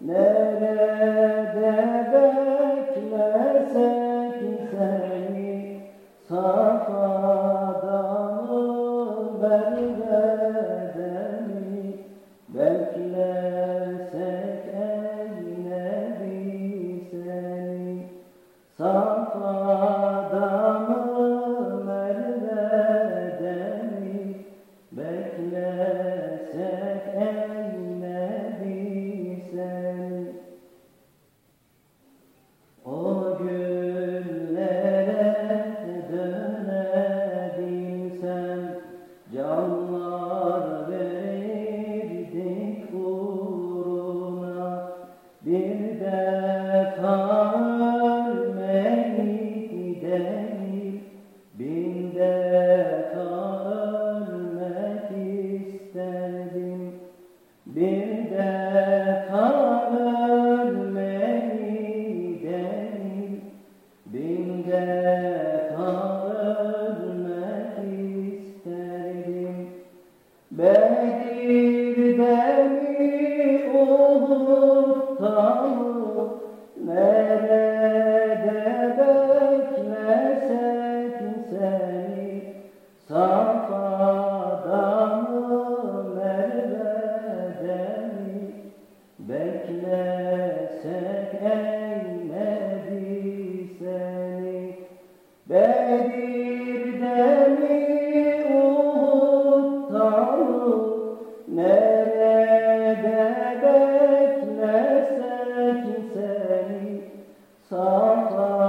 Nerede beklesek seni Safada Nerede beklesek seni Safada